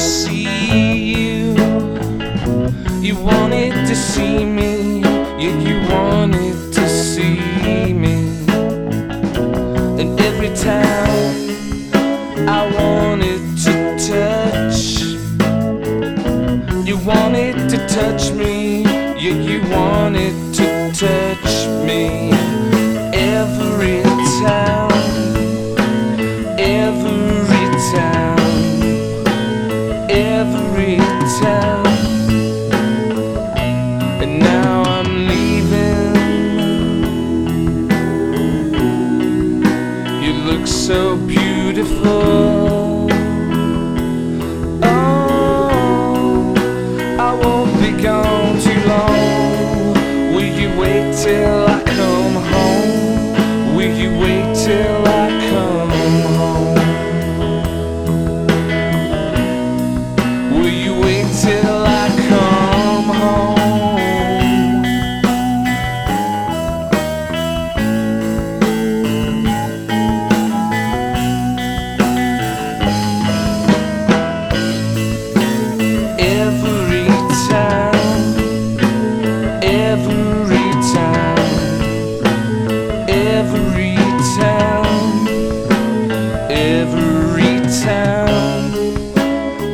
see you, you wanted to see me, time I wanted to touch, you wanted to touch me, yeah, you wanted to touch me.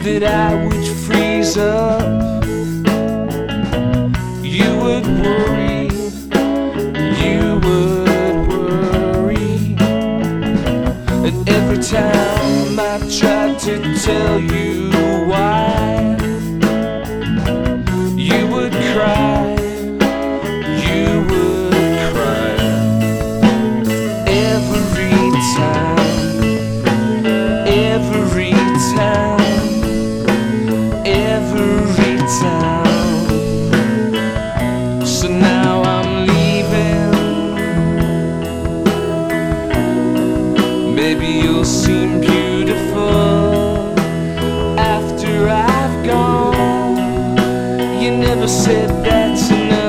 That I would freeze up, you would worry, you would worry. And every time I tried to tell you você der to.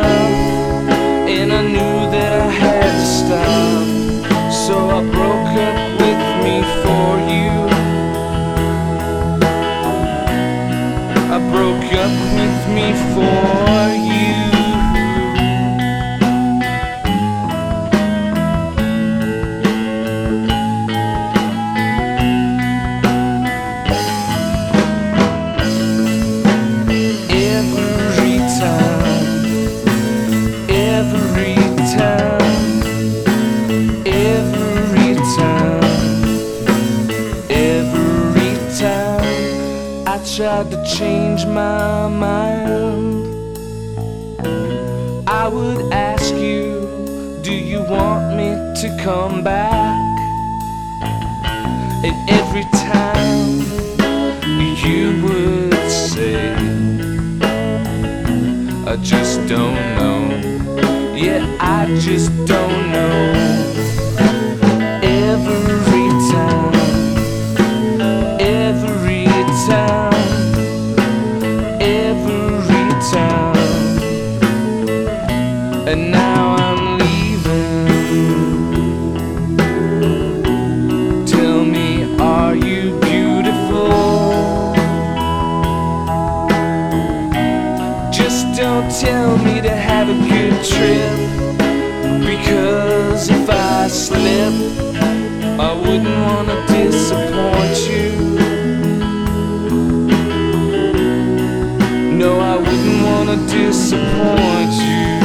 Tried to change my mind. I would ask you, do you want me to come back? And every time you would say, I just don't know. Yeah, I just don't And now I'm leaving. Tell me, are you beautiful? Just don't tell me to have a good trip. Because if I slip, I wouldn't wanna disappoint you. No, I wouldn't wanna disappoint you.